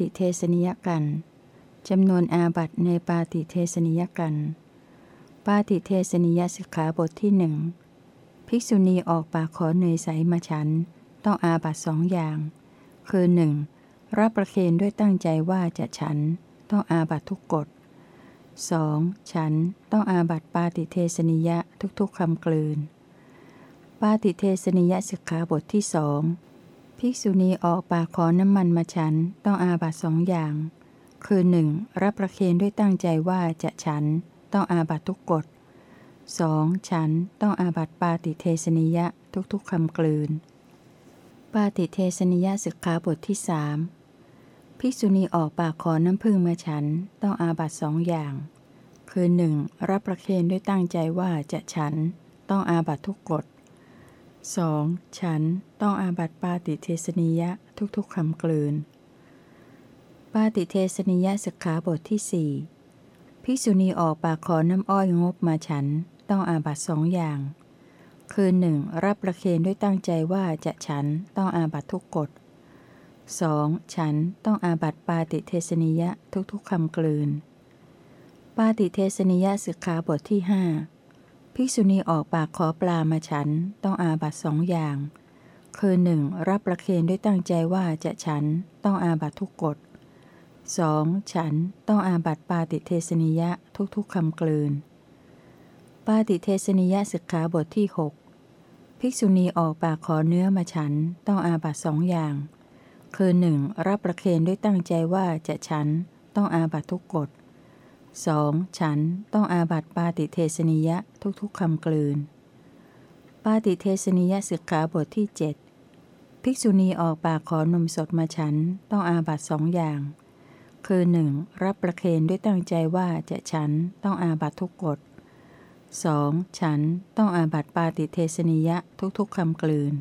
ปาติเทสนิยกัณฑ์จำนวนอาบัติในปาติเทสนิยกัณฑ์ ปาติเทสนิยสิกขาบทที่หนึ่งภิกษุณีออกปากขอเนยใสมาฉัน ต้องอาบัติสองอย่าง คือ 1. รับประเคนด้วยตั้งใจว่าจะฉัน ต้องอาบัติทุกกฏ 2. ฉันต้องอาบัติปาติเทสนิยะทุกๆคำกลืน ปาติเทสนิยสิกขาบทที่สอง ภิกษุณีออกปากขอน้ำมันมาฉันต้องอาบัตสองอย่าง คือ 1. รับประเคนด้วยตั้งใจว่าจะฉัน ต้องอาบัตทุกกฎ 2. ฉันต้องอาบัตปาติเทสนิยะทุกๆคำกลืน ปาติเทสนิยะสิกขาบทที่สามภิกษุณีออกปากขอน้ำพึ่งมาฉันต้องอาบัตสองอย่าง คือ 1. รับประเคนด้วยตั้งใจว่าจะฉัน ต้องอาบัตทุกกฎ 2. ฉันต้องอาบัติปาติเทสนิยะทุกๆคำกลืน ปาติเทสนิยะสิกขาบทที่สี่ภิกษุณีออกปากขอน้ำอ้อยงบมาฉันต้องอาบัตสองอย่าง คือ 1. รับประเคนด้วยตั้งใจว่าจะฉันต้องอาบัตทุกกฎ 2. ฉันต้องอาบัตปาติเทสนิยะทุกๆคำกลืน ปาติเทสนิยะสิกขาบทที่ห ภิกษุณีออกปากขอปลามาฉันต้องอาบัตสองอย่าง คือ 1. รับประเคนด้วยตั้งใจว่าจะฉันต้องอาบัตทุกกฎ 2. ฉันต้องอาบัตปาติเทสนิยะทุกๆคำกลืน ปาติเทสนิยะสิกขาบทที่ 6 ภิกษุณีออกปากขอเนื้อมาฉันต้องอาบัตสองอย่าง คือ 1. รับประเคนด้วยตั้งใจว่าจะฉันต้องอาบัตทุกกฎ 2. ฉันต้องอาบัตปาติเทสนิยะทุกๆคำกลืน ปาติเทสนิยะสิกขาบทที่ 7 ภิกษุณีออกปากขอนมสดมาฉันต้องอาบัตสองอย่าง คือ 1. รับประเคนด้วยตั้งใจว่าจะฉันต้องอาบัตทุกกฎ 2. ฉันต้องอาบัตปาติเทสนิยะทุกๆคำกลืน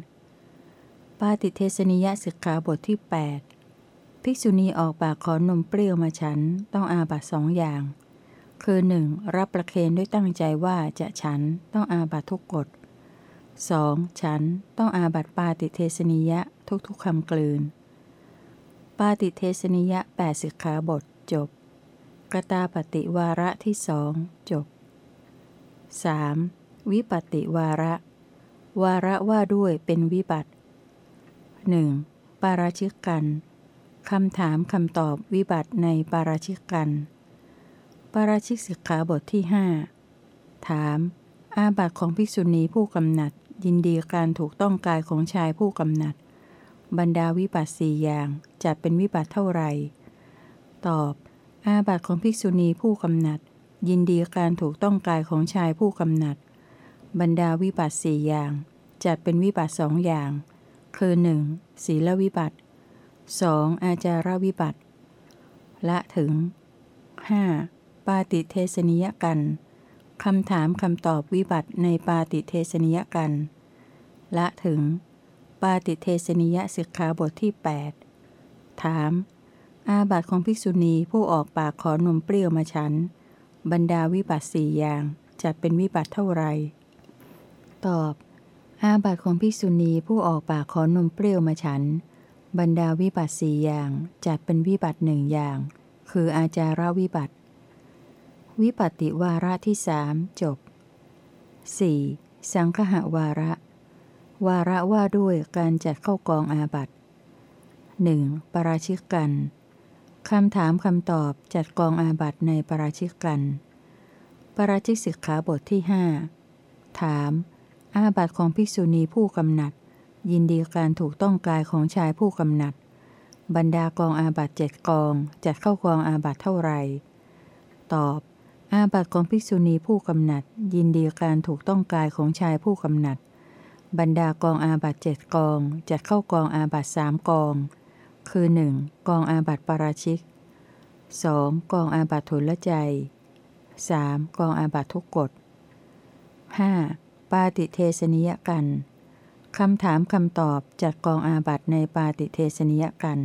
ปาติเทสนิยะสิกขาบทที่ 8 ภิกษุณีออกปากขอนมเปรี้ยวมาฉันต้องอาบัตสองอย่าง คือ 1. รับประเคนด้วยตั้งใจว่าจะฉันต้องอาบัตทุกกฎ 2. ฉันต้องอาบัตปาติเทสนิยะทุกๆคำกลืน ปาติเทสนิยะแปดสิกขาบทจบ กตาปฏิวาระที่สองจบ 3. วิปติวาระ วาระว่าด้วยเป็นวิบัติหนึ่งปาราชิกกัน คำถามคำตอบวิบัติในปาราชิกกัน ปาราชิกสิกขาบทที่หถาม อาบัติของภิกษุณีผู้กำหนัด ยินดีการถูกต้องกายของชายผู้กำหนัด บรรดาวิบัติสี่อย่างจัดเป็นวิบัติเท่าไหร่ ตอบ อาบัติของภิกษุณีผู้กำหนัด ยินดีการถูกต้องกายของชายผู้กำหนัด บรรดาวิบัติสี่อย่างจัดเป็นวิบัติสองอย่าง คือ 1. ศีลวิบัติ 2. อาจารวิบัติละถึง 5. ปาติเทสนิยกันคำถามคำตอบวิบัติในปาติเทสนิยกันละถึง ปาติเทสนิยสิกขาบทที่ 8 ถาม อาบัติของภิกษุณีผู้ออกปากขอนมเปรี้ยวมาฉัน บรรดาวิบัติสี่อย่างจัดเป็นวิบัติเท่าไร ตอบ อาบัติของภิกษุณีผู้ออกปากขอนมเปรี้ยวมาฉัน บรรดาวิบัติสี่อย่างจัดเป็นวิบัติหนึ่งอย่าง คืออาจาราวิบัติ วิปัติวาระที่สามจบ 4. สังคหวาระ วาระว่าด้วยการจัดเข้ากองอาบัตหนึ่งปราชิกกันคำถามคำตอบจัดกองอาบัตในปราชิกกัน ปราชิกสิกขาบทที่หถาม อาบัตของภิกษุณีผู้กำหนัด ยินดีการถูกต้องกายของชายผู้กำหนัด บรรดากองอาบัตเจ็ดกองจัดเข้ากองอาบัตเท่าไหร่ตอบ อาบัตของภิกษุณีผู้กำหนัด ยินดีการถูกต้องกายของชายผู้กำหนัด บรรดากองอาบัตเจ็ดกองจัดเข้ากองอาบัตสามกอง คือ 1. กองอาบัตปราชิก 2. กองอาบัตทุลใจ 3. กองอาบัตทุกกฎ 5. ปาติเทสนิยกัน คำถามคำตอบจัดกองอาบัตในปาติเทสนิยกัน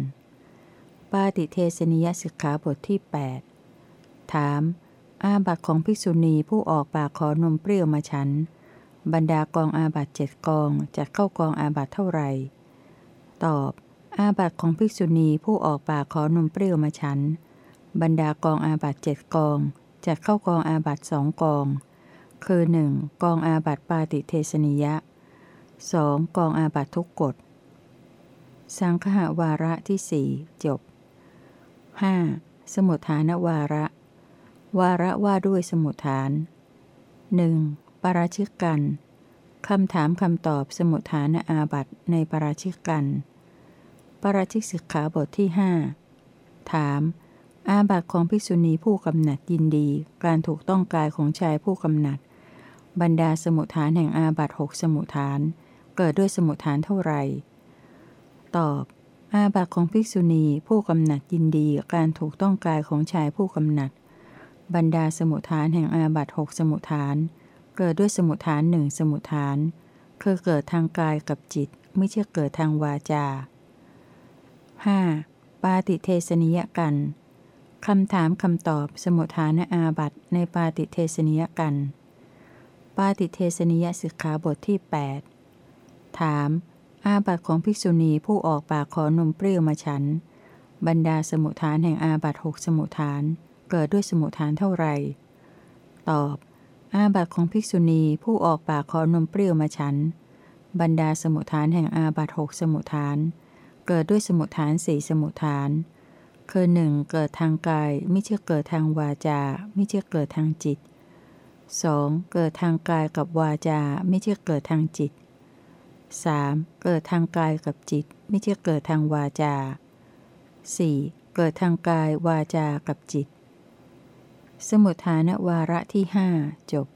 ปาติเทสนิยสิกขาบทที่ 8 ถาม อาบัติของภิกษุณีผู้ออกปากขอนมเปรี้ยวมาฉัน บรรดากองอาบัติเจ็ดกองจัดเข้ากองอาบัติเท่าไหร่ ตอบ อาบัติของภิกษุณีผู้ออกปากขอนมเปรี้ยวมาฉัน บรรดากองอาบัติเจ็ดกองจัดเข้ากองอาบัติสองกอง คือ 1. กองอาบัติปาติเทสนิยะ 2. กองอาบัติทุกกฏ สังฆวาระที่สี่จบ 5. สมุทฐานวาระ วาระว่าด้วยสมุทฐาน 1. ปราชิกกันคำถามคำตอบสมุทฐานอาบัตในปราชิกกัน ปราชิกสิกขาบทที่หถาม อาบัตของภิกษุณีผู้กำหนัดยินดี การถูกต้องกายของชายผู้กำหนัด บรรดาสมุทฐานแห่งอาบัตหกสมุทฐาน เกิดด้วยสมุทฐานเท่าไหร่ ตอบ อาบัตของภิกษุณีผู้กำหนัดยินดีการถูกต้องกายของชายผู้กำหนัด บรรดาสมุทฐานแห่งอาบัตหกสมุทฐาน เกิดด้วยสมุทฐานหนึ่งสมุทฐาน คือเกิดทางกายกับจิต ไม่ใช่เกิดทางวาจา 5. ปาติเทสนิยกันคำถามคำตอบสมุทฐานอาบัตในปาติเทสนิยกัน ปาติเทสนิยสิกขาบทที่ 8 ถาม อาบัตของภิกษุณีผู้ออกปากขอนมเปรี้ยวมาฉัน บรรดาสมุทฐานแห่งอาบัตหกสมุทฐาน เกิดด้วยสมุทฐานเท่าไหร่ ตอบ อาบัตของภิกษุณีผู้ออกปากขอนมเปรี้ยวมาฉัน บรรดาสมุทฐานแห่งอาบัตหกสมุทฐาน เกิดด้วยสมุทฐานสี่สมุทฐานคือหนึ่งเกิดทางกายไม่ใช่เกิดทางวาจา ไม่ใช่เกิดทางจิต 2. เกิดทางกายกับวาจา ไม่ใช่เกิดทางจิต 3. เกิดทางกายกับจิต ไม่ใช่เกิดทางวาจา 4. เกิดทางกายวาจากับจิต สมุทฐานวาระที่หจบ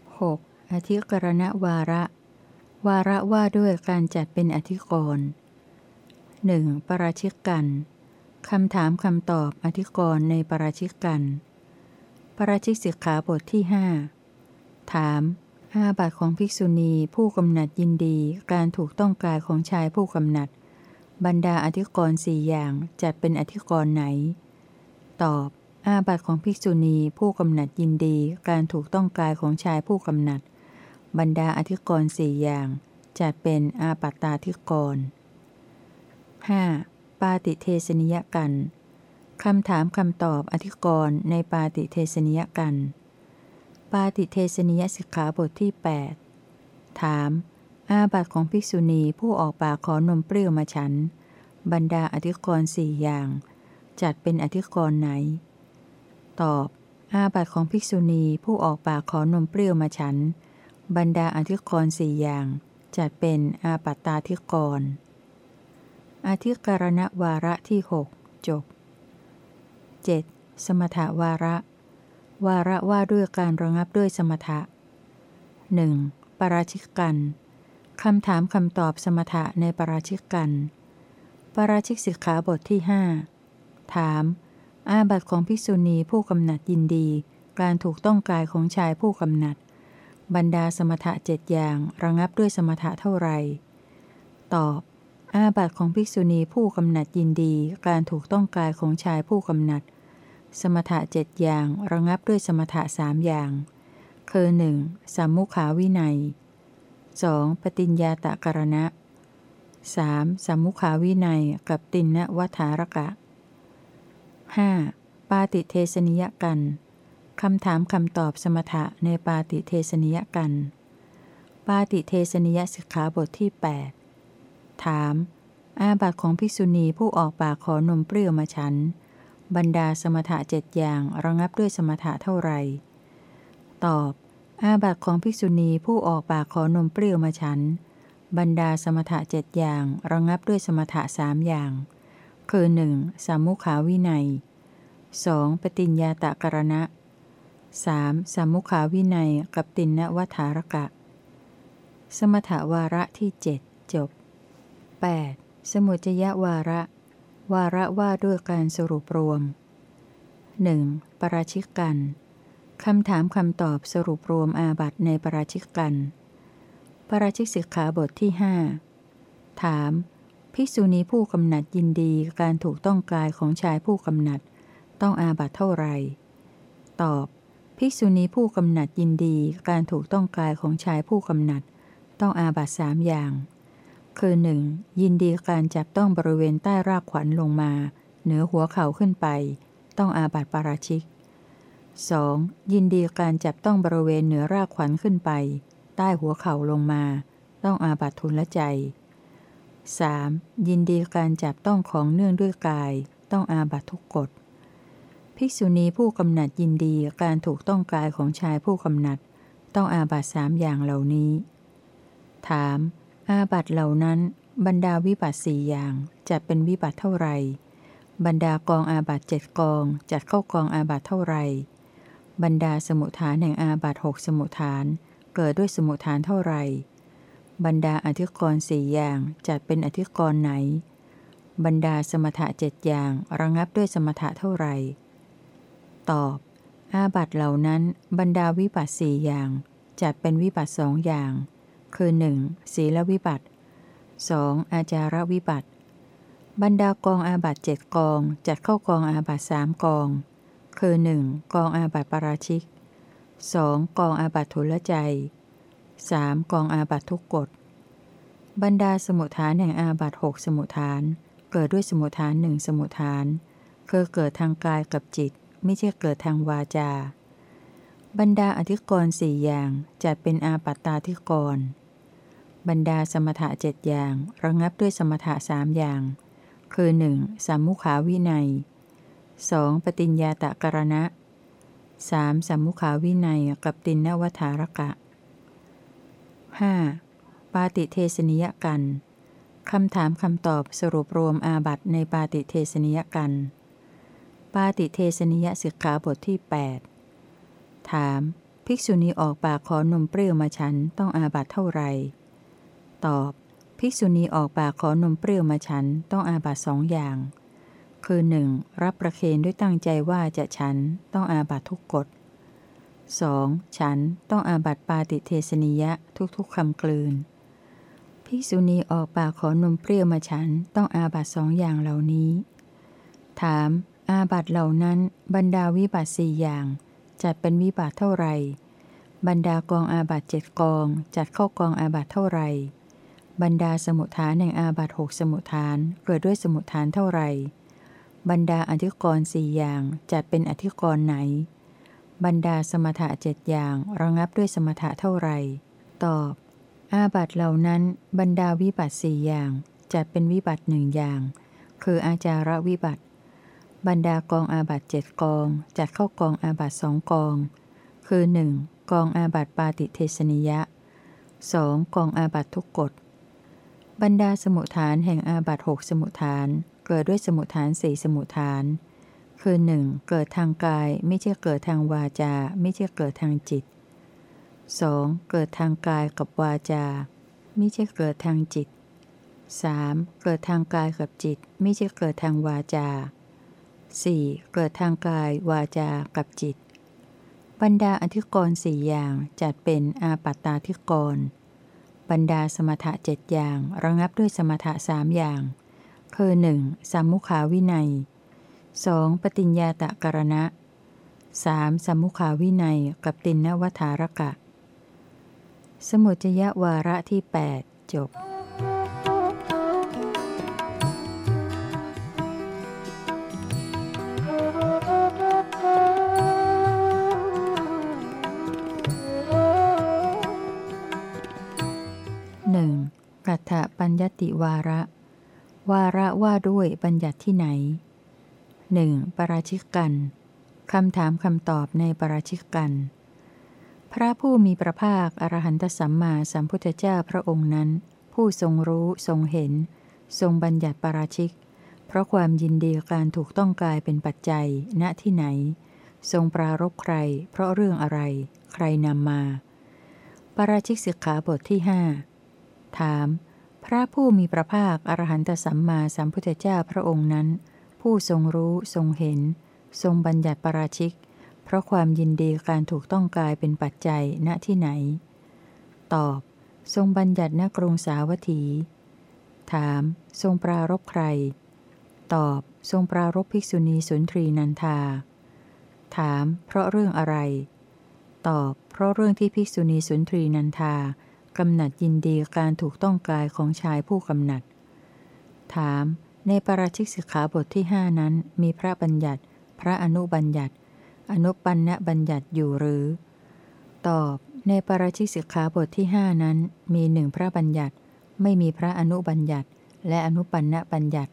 6. อธิกรณวาระ วาระว่าด้วยการจัดเป็นอธิกรณ์หนึ่งปราชิกกันคำถามคำตอบอธิกรณ์ในปราชิกกัน ปราชิกสิกขาบทที่หถาม อาบัตของภิกษุณีผู้กำหนัดยินดีการถูกต้องกายของชายผู้กำหนัด บรรดาอธิกรณ์สี่อย่างจัดเป็นอธิกรณ์ไหน ตอบ อาบัตของภิกษุณีผู้กำหนัดยินดีการถูกต้องกายของชายผู้กำหนัด บรรดาอธิกรณ์สี่อย่าง จัดเป็นอาปัตตาธิกรณ์ 5. ปาติเทสนิยกันคำถามคำตอบอธิกรณ์ในปาติเทสนิยกัน ปาติเทสนิยสิกขาบทที่ 8 ถาม อาบัตของภิกษุณีผู้ออกปากขอนมเปรี้ยวมาฉัน บรรดาอธิกรณ์สี่อย่าง จัดเป็นอธิกรณ์ไหน ตอบ อาบัตของภิกษุณีผู้ออกปากขอนมเปรี้ยวมาฉัน บรรดาอธิกรณ์สี่อย่าง จัดเป็นอาปัตตาธิกรณ์อธิการณวาระที่หกจบ 7. สมถวาระ วาระว่าด้วยการระงับด้วยสมถะหนึ่งปราชิกกันคำถามคำตอบสมถะในปราชิกกันปราชิกสิกขาบทที่หถาม อาบัตของภิกษุณีผู้กำหนัดยินดี การถูกต้องกายของชายผู้กำหนัด บรรดาสมถะเจ็ดอย่างระงับด้วยสมถะเท่าไรตอบ อาบัตของภิกษุณีผู้กำหนัดยินดี การถูกต้องกายของชายผู้กำหนัด สมถะเจ็ดอย่างระงับด้วยสมถะสามอย่าง คือหนึ่งสามมุขาวินัย 2. ปฏิญญาตะกรณะ 3. สามมุขาวินัยกับตินนวัฏารกะ 5. ปาติเทสนิยกันคำถามคำตอบสมถะในปาติเทสนิยกัน ปาติเทสนิยสิกขาบทที่ 8 ถาม อาบัตของภิกษุณีผู้ออกปากขอนมเปรี้ยวมาฉัน บรรดาสมถะเจ็ดอย่างระงับด้วยสมถะเท่าไหร่ ตอบ อาบัตของภิกษุณีผู้ออกปากขอนมเปรี้ยวมาฉัน บรรดาสมถะเจ็ดอย่างระงับด้วยสมถะสามอย่าง คือหนึ่งสามุขาวินัย 2. ปฏิญญาตะกรณะ 3. สามุขาวินัยกับตินนวัฏารกะ สมถวาระที่เจ็ดจบ 8. สมุจยวาระ วาระว่าด้วยการสรุปรวม 1. ปราชิกกันคำถามคำตอบสรุปรวมอาบัตในปราชิกกัน ปราชิกสิกขาบทที่หถาม ภิกษุณีผู้กำหนัดยินดีการถูกต้องกายของชายผู้กำหนัด ต้องอาบัตเท่าไรตอบ ภิกษุณีผู้กำหนัดยินดีการถูกต้องกายของชายผู้กำหนัด ต้องอาบัตสามอย่าง คือ 1. ยินดีการจับต้องบริเวณใต้รากขวัญลงมา เหนือหัวเข่าขึ้นไป ต้องอาบัติปาราชิก 2. ยินดีการจับต้องบริเวณเหนือรากขวัญขึ้นไป ใต้หัวเข่าลงมา ต้องอาบัติทุนละใจ 3. ยินดีการจับต้องของเนื่องด้วยกาย ต้องอาบัติทุกกฎ ภิกษุณีผู้กำหนัดยินดีการถูกต้องกายของชายผู้กำหนัด ต้องอาบัติสามอย่างเหล่านี้ ถาม อาบัตเหล่านั้น บรรดาวิบัตสี่อย่างจะเป็นวิบัติเท่าไหร่บรรดากองอาบัตเจ็ดกองจัดเข้ากองอาบัตเท่าไหร่บรรดาสมุทฐานแห่งอาบัตหกสมุทฐาน เกิดด้วยสมุทฐานเท่าไหร่บรรดาอธิกรณ์สี่อย่างจัดเป็นอธิกรณ์ไหน บรรดาสมถะเจ็ดอย่างระงับด้วยสมถะเท่าไหร่ตอบ อาบัตเหล่านั้น บรรดาวิบัตสี่อย่างจัดเป็นวิบัตสองอย่าง คือ 1. ศีลวิบัติ 2. อาจารวิบัติ บรรดากองอาบัติเจ็ดกองจัดเข้ากองอาบัติสามกอง คือ 1. กองอาบัติปราชิก 2. กองอาบัติทุลใจ 3. กองอาบัติทุกกฎ บรรดาสมุทฐานแห่งอาบัติหกสมุทฐาน เกิดด้วยสมุทฐานหนึ่งสมุทฐาน คือเกิดทางกายกับจิต ไม่ใช่เกิดทางวาจา บรรดาอธิกรณ์สี่อย่างจัดเป็นอาปัตตาธิกรณ์บรรดาสมถะเจ็ดอย่าง ระงับด้วยสมถะสามอย่าง คือ 1. สัมมุขาวินัย 2. ปฏิญญาตกรณะ 3. สัมมุขาวินัยกับติณวัตถารกะ 5. ปาติเทสนิยกัณฑ์คำถามคำตอบสรุปรวมอาบัติในปาติเทสนิยกัณฑ์ ปาติเทสนิยสิกขาบทที่ 8 ถาม ภิกษุณีออกปากขอนมเปรี้ยวมาฉันต้องอาบัติเท่าไหร่ ตอบ ภิกษุณีออกปากขอนมเปรี้ยวมาฉันต้องอาบัตสองอย่าง คือ 1. รับประเคนด้วยตั้งใจว่าจะฉันต้องอาบัตทุกกฎ 2. ฉันต้องอาบัตปาติเทสนิยะทุกๆคำกลืน ภิกษุณีออกปากขอนมเปรี้ยวมาฉันต้องอาบัตสองอย่างเหล่านี้ ถาม อาบัตเหล่านั้นบรรดาวิบัตสี่อย่าง จัดเป็นวิบัติเท่าไร บรรดากองอาบัติเจ็ดกองจัดเข้ากองอาบัติเท่าไร บรรดาสมุฏฐานแห่งอาบัติหกสมุฏฐานเกิดด้วยสมุฏฐานเท่าไร บรรดาอธิกรณ์สี่อย่างจัดเป็นอธิกรณ์ไหน บรรดาสมถะเจ็ดอย่างระงับด้วยสมถะเท่าไร ตอบ อาบัติเหล่านั้น บรรดาวิบัติสี่อย่างจัดเป็นวิบัติหนึ่งอย่าง คืออาจารวิบัติ บรรดากองอาบัติเจ็ดกอง จัดเข้ากองอาบัตสองกอง คือ 1. กองอาบัตปาติเทสนิยะ 2. กองอาบัตทุกกฎบรรดาสมุทฐานแห่งอาบัตหกสมุทฐาน เกิดด้วยสมุทฐานสี่สมุทฐาน คือ 1. เกิดทางกายไม่ใช่เกิดทางวาจา ไม่ใช่เกิดทางจิต 2. เกิดทางกายกับวาจา ไม่ใช่เกิดทางจิต 3. เกิดทางกายกับจิต ไม่ใช่เกิดทางวาจา 4. เกิดทางกายวาจากับจิต บรรดาอธิกรณ์สี่อย่างจัดเป็นอาปัตตาธิกรณ์บรรดาสมถะเจ็ดอย่าง ระงับด้วยสมถะสามอย่าง คือ 1. สัมมุขาวินัย 2. ปฏิญญาตะกรณะ 3. สัมมุขาวินัยกับตินนวัฏารกะ สมุจยวาระที่ 8 จบ ญญติวาระ วาระว่าด้วยบัญญัติที่ไหนหนึ่งปราชิกกันคำถามคำตอบในปราชิกกัน พระผู้มีพระภาคอรหันตสัมมาสัมพุทธเจ้าพระองค์นั้น ผู้ทรงรู้ทรงเห็น ทรงบัญญัติปราชิก เพราะความยินดีการถูกต้องกายเป็นปัจจัย ณที่ไหน ทรงปรารบใคร เพราะเรื่องอะไร ใครนำมา ปราชิกสิกขาบทที่หถาม พระผู้มีพระภาคอรหันตสัมมาสัมพุทธเจ้าพระองค์นั้น ผู้ทรงรู้ทรงเห็น ทรงบัญญัติปราชิก เพราะความยินดีการถูกต้องกายเป็นปัจจัยณที่ไหน ตอบ ทรงบัญญัติณกรุงสาวัตถี ถาม ทรงปรารบใคร ตอบ ทรงปรารบภิกษุณีสุนทรีนันทา ถาม เพราะเรื่องอะไร ตอบ เพราะเรื่องที่ภิกษุณีสุนทรีนันทา กำหนัดยินดีการถูกต้องกายของชายผู้กำหนัด ถาม ในปราชิกสิกขาบทที่ห้านั้น มีพระบัญญัติ พระอนุบัญญัติ อนุปันณบัญญัติอยู่หรือ ตอบ ในปราชิกสิกขาบทที่ห้านั้น มีหนึ่งพระบัญญัติ ไม่มีพระอนุบัญญัติ และอนุปันณบัญญัติ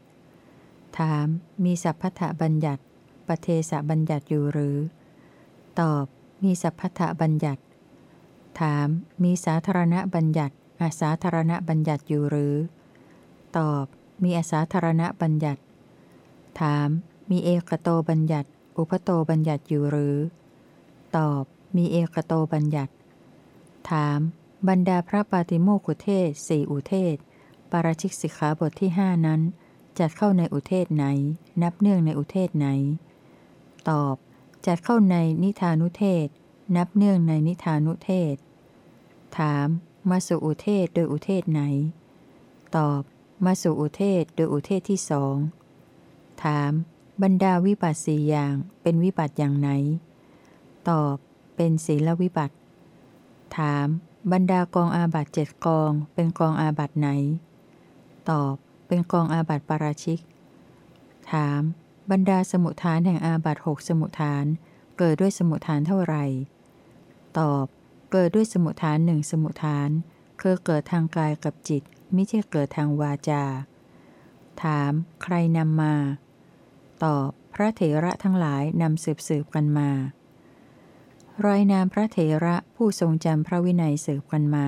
ถาม มีสัพพะบัญญัติปเทสบัญญัติอยู่หรือ ตอบ มีสัพพะบัญญัติ ถาม มีสาธารณบัญญัติ อาสาธารณบัญญัติอยู่หรือ ตอบ มีอาสาธารณบัญญัติ ถาม มีเอกโตบัญญัติ อุปโตบัญญัติอยู่หรือ ตอบ มีเอกโตบัญญัติ ถาม บรรดาพระปาติโมกุเทศสี่อุเทศ ปาราชิกสิกขาบทที่ห้านั้น จัดเข้าในอุเทศไหน นับเนื่องในอุเทศไหน ตอบ จัดเข้าในนิทานุเทศนับเนื่องในนิทานุเทศ ถาม มาสู่อุเทศโดยอุเทศไหน ตอบ มาสู่อุเทศโดยอุเทศที่สอง ถาม บรรดาวิปัสสีอย่างเป็นวิปัสอย่างไหน ตอบ เป็นศีลวิบัติ ถาม บรรดากองอาบัตเจ็ดกองเป็นกองอาบัตไหน ตอบ เป็นกองอาบัตปาราชิก ถาม บรรดาสมุทฐานแห่งอาบัตหกสมุทฐานเกิดด้วยสมุทฐานเท่าไหร่ ตอบ เกิดด้วยสมุทฐานหนึ่งสมุทฐาน คือเกิดทางกายกับจิต ไม่ใช่เกิดทางวาจา ถาม ใครนำมา ตอบ พระเถระทั้งหลายนำสืบสืบกันมารอยนามพระเถระผู้ทรงจำพระวินัยสืบกันมา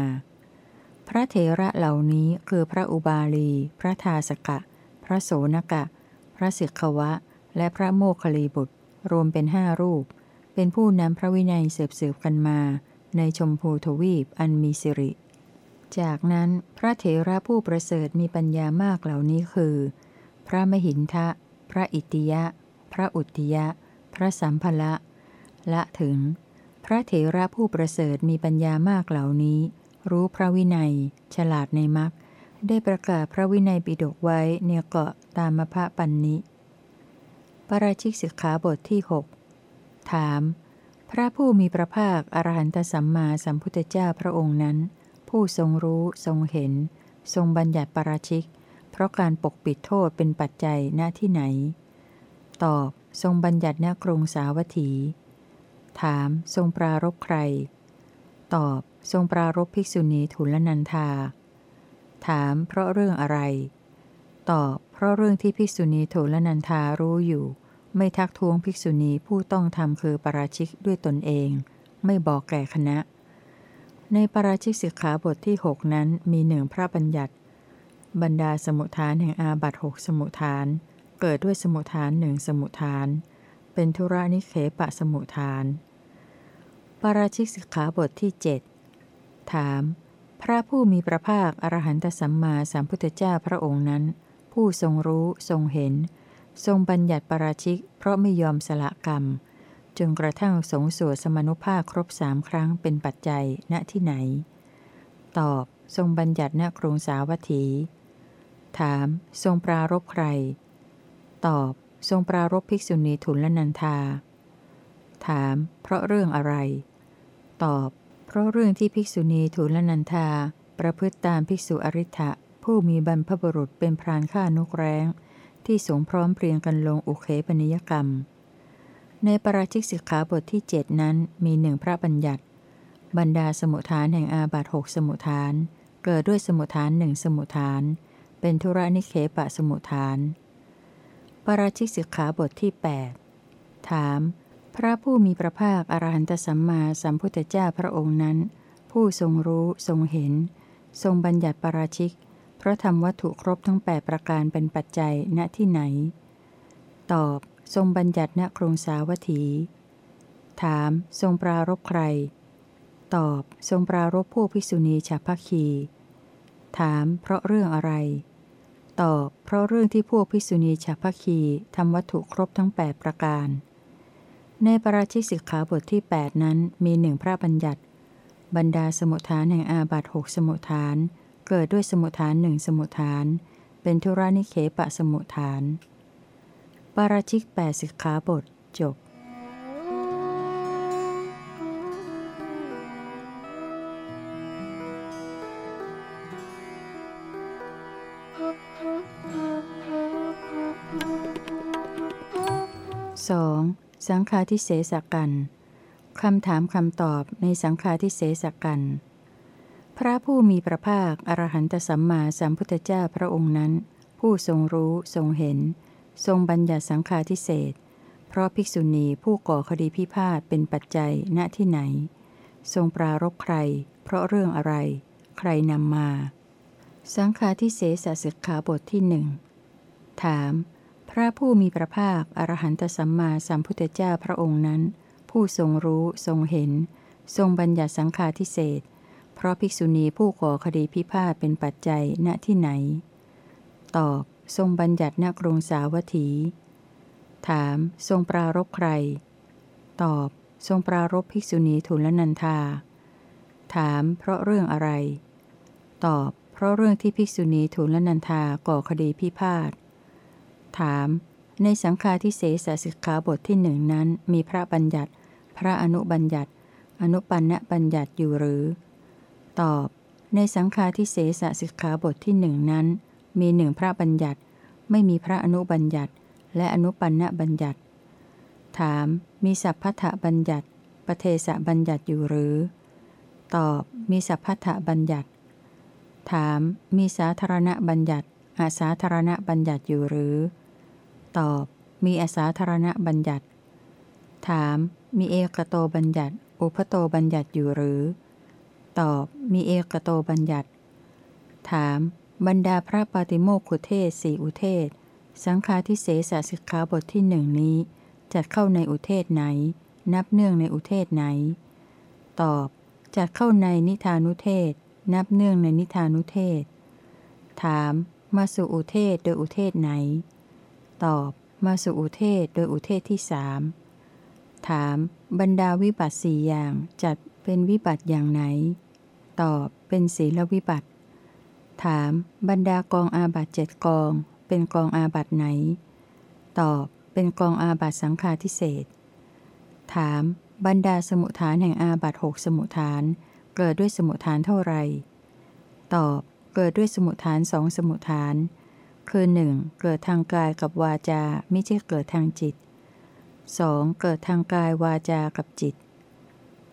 พระเถระเหล่านี้คือพระอุบาลี พระทาสกะ พระโสนกะ พระสิกขวะ และพระโมคคลีบุตร รวมเป็นห้ารูป เป็นผู้นำพระวินัยสืบสืบกันมา ในชมพูทวีปอันมีสิริ จากนั้นพระเถระผู้ประเสริฐมีปัญญามากเหล่านี้คือ พระมหินทะ พระอิติยะ พระอุติยะ พระสัมภละละถึง พระเถระผู้ประเสริฐมีปัญญามากเหล่านี้ รู้พระวินัย ฉลาดในมรรคได้ประกาศพระวินัยปิฎกไว้เนเกาะตามมภะปันนิปราชิกสิกขาบทที่ 6 ถาม พระผู้มีพระภาค อรหันตสัมมาสัมพุทธเจ้าพระองค์นั้น ผู้ทรงรู้ทรงเห็น ทรงบัญญัติปราชิก เพราะการปกปิดโทษเป็นปัจจัยณที่ไหน ตอบ ทรงบัญญัติณกรุงสาวัตถี ถาม ทรงปรารบใคร ตอบ ทรงปรารบภิกษุณีทุลนันธา ถาม เพราะเรื่องอะไร ตอบ เพราะเรื่องที่ภิกษุณีโทลนันทารู้อยู่ ไม่ทักท้วงภิกษุณีผู้ต้องทำคือปราชิกด้วยตนเอง ไม่บอกแก่คณะ ในปราชิกสิกขาบทที่หกนั้นมีหนึ่งพระบัญญัติ บรรดาสมุทฐานแห่งอาบัตหกสมุทฐาน เกิดด้วยสมุทฐานหนึ่งสมุทฐาน เป็นธุระนิเขปะสมุทฐาน ปราชิกสิกขาบทที่เจ็ดถาม พระผู้มีพระภาคอรหันตสัมมาสัมพุทธเจ้าพระองค์นั้น ผู้ทรงรู้ทรงเห็น ทรงบัญญัติปราชิก เพราะไม่ยอมสละกรรม จนกระทั่งสงสวดสมนุภาพครบสามครั้งเป็นปัจจัยณที่ไหน ตอบ ทรงบัญญัติณกรุงสาวัตถี ถาม ทรงปรารบใคร ตอบ ทรงปรารบภิกษุณีทุนละนันทาถาม เพราะเรื่องอะไร ตอบ เพราะเรื่องที่ภิกษุณีทุนละนันทาประพฤติตามภิกษุอริ t ะผู้มีบรรพบุรุษเป็นพรานฆ่านกแร้ง ที่สงพร้อมเพรียงกันลงอุเคปนิยกรรม ในปราชิกสิกขาบทที่เจ็ดนั้นมีหนึ่งพระบัญญัติ บรรดาสมุทฐานแห่งอาบัตหกสมุทฐาน เกิดด้วยสมุทฐานหนึ่งสมุทฐาน เป็นธุระนิเคปะสมุทฐาน ปราชิกสิกขาบทที่ 8 ถาม พระผู้มีพระภาคอรหันตสัมมาสัมพุทธเจ้าพระองค์นั้น ผู้ทรงรู้ทรงเห็น ทรงบัญญัติปราชิก เพราะทำวัตถุครบทั้ง 8 ประการเป็นปัจจัยณที่ไหน ตอบ ทรงบัญญัติณกรุงสาวัตถี ถาม ทรงปรารบใคร ตอบ ทรงปรารบผู้ภิกษุณีชาพัคี ถาม เพราะเรื่องอะไร ตอบ เพราะเรื่องที่พวกภิกษุณีชาพัคีทำวัตถุครบทั้ง 8 ประการ ในปราชิกสิกขาบทที่ 8 นั้นมีหนึ่งพระบัญญัติ บรรดาสมุทฐานแห่งอาบัตหกสมุทฐาน เกิดด้วยสมุทฐานหนึ่งสมุทฐาน เป็นธุรานิเคปะสมุทฐาน ปาราชิกแปดสิกขาบทจบสองสังฆาทิเสสกัน คำถามคำตอบในสังฆาทิเสสกัน พระผู้มีพระภาค อรหันตสัมมาสัมพุทธเจ้าพระองค์นั้น ผู้ทรงรู้ทรงเห็น ทรงบัญญัติสังฆาทิเศษเพราะภิกษุณีผู้ก่อคดีพิพาทเป็นปัจจัยณที่ไหน ทรงปรารบใคร เพราะเรื่องอะไร ใครนำมา สังฆาทิเสสสึกขาบทที่หนึ่งถาม พระผู้มีพระภาค อรหันตสัมมาสัมพุทธเจ้าพระองค์นั้น ผู้ทรงรู้ทรงเห็น ทรงบัญญัติสังฆาทิเศษเพราะภิกษุณีผู้ก่อคดีพิพาทเป็นปัจจัยณที่ไหน ตอบ ทรงบัญญัติณกรุงสาวัตถี ถาม ทรงปรารบใคร ตอบ ทรงปรารบภิกษุณีทุลนันธา ถาม เพราะเรื่องอะไร ตอบ เพราะเรื่องที่ภิกษุณีทุลนันธาก่อคดีพิพาท ถาม ในสังฆาทิเศษสิกขาบทที่หนึ่งนั้นมีพระบัญญัติ พระอนุบัญญัติ อนุปันนบัญญัติอยู่หรือ ตอบ ในสังฆาทิเศษสิกขาบทที่หนึ่งนั้น มีหนึ่งพระบัญญัติ ไม่มีพระอนุบัญญัติ และอนุปันนบัญญัติ ถาม มีสัพพะบัญญัติปเทสะบัญญัติอยู่หรือ ตอบ มีสัพพะบัญญัติ ถาม มีสาธารณบัญญัติ อาสาธารณบัญญัติอยู่หรือ ตอบ มีอาสาธารณบัญญัติ ถาม มีเอกโตบัญญัติ อุพโตบัญญัติอยู่หรือ ตอบ มีเอกโตบัญญัติ ถาม บรรดาพระปาติโมกขุเทศสี่อุเทศ สังฆาทิเสสสิกขาบทที่หนึ่งนี้ จัดเข้าในอุเทศไหน นับเนื่องในอุเทศไหน ตอบ จัดเข้าในนิทานุเทศ นับเนื่องในนิทานุเทศ ถาม มาสู่อุเทศโดยอุเทศไหน ตอบ มาสู่อุเทศโดยอุเทศที่สามถาม บรรดาวิบัติสี่อย่างจัดเป็นวิบัติอย่างไหน ตอบเป็นศีลวิบัติ ถาม บรรดากองอาบัตเจ็ดกอง เป็นกองอาบัตไหน ตอบเป็นกองอาบัตสังฆาทิเศษถาม บรรดาสมุทฐานแห่งอาบัตหกสมุทฐาน เกิดด้วยสมุทฐานเท่าไหร่ ตอบเกิดด้วยสมุทฐานสองสมุทฐาน คือ 1. เกิดทางกายกับวาจาไม่ใช่เกิดทางจิต 2. เกิดทางกายวาจากับจิต